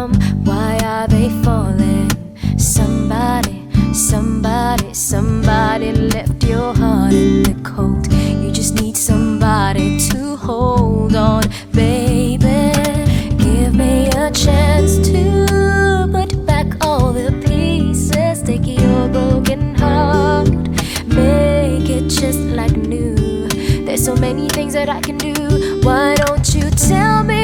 from? Why are they falling? Somebody, somebody, somebody left your heart in the cold. You just need somebody to hold on, baby. Give me a chance to put back all the pieces. Take your broken heart, make it just like new. There's so many things that I can do. Why don't you tell me?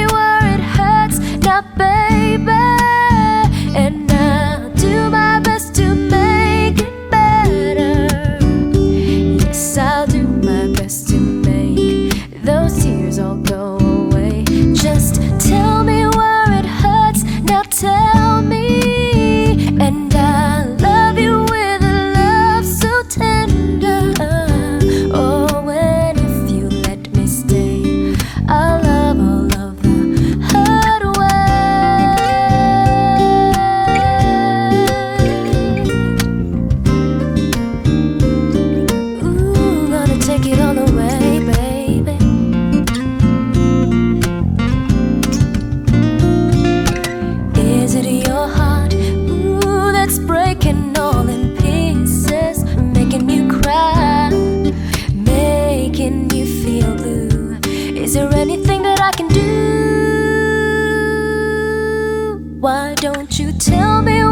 making you feel blue. Is there anything that I can do? Why don't you tell me?